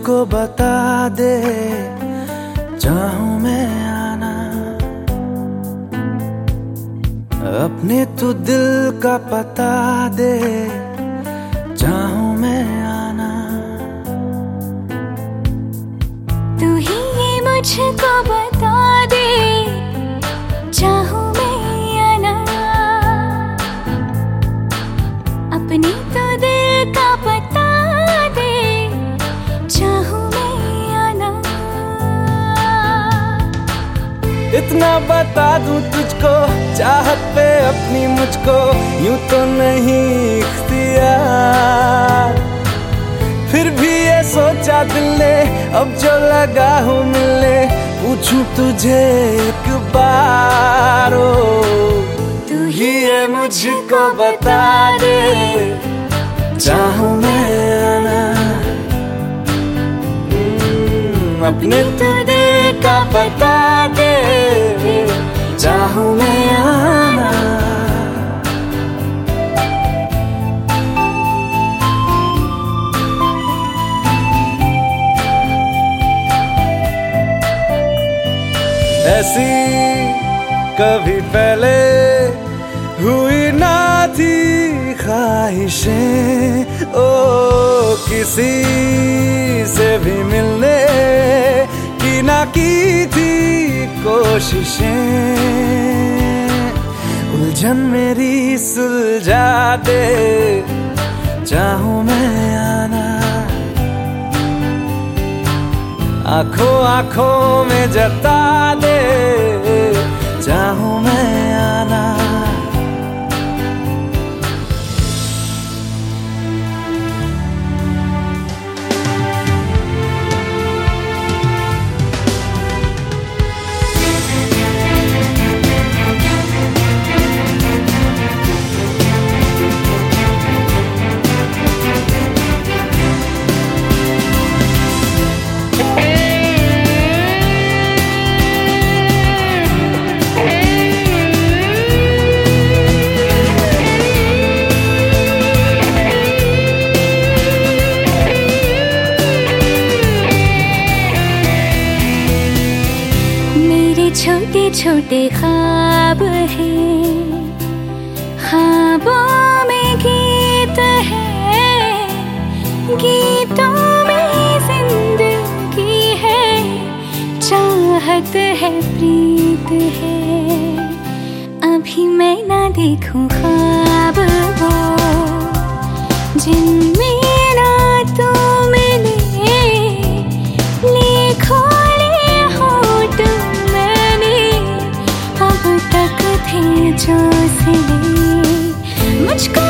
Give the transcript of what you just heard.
मुझको बता दे, चाहूँ मैं आना। अपने तो दिल का पता दे, चाहू मैं आना। तू ही ये इतना बता दूँ तुझको चाहत पे अपनी मुझको यूँ तो नहीं इख्तियार फिर भी ये सोचा दिल ने अब जो लगा हूँ मिलने पूछूँ तुझे एक बार ओ। तू ही ये मुझको बता दे। चाहूँ मैं आना। हम्म, अपने तो दिल का बता ऐसी कभी पहले हुई ना थी ख्वाहिशें। ओ, किसी से भी मिलने की ना की थी कोशिशें। उलझन मेरी सुलझा दे, चाहूँ मैं आना आँखों आँखों में जता दे चाहूँ मैं आना। मेरे छोटे छोटे ख्वाब हैं। ख्वाबों में गीत है। गीतों में ज़िंदगी है। चाहत है, प्रीत है। अभी मैं ना देखूँ ख्वाब वो जिनमें मुझको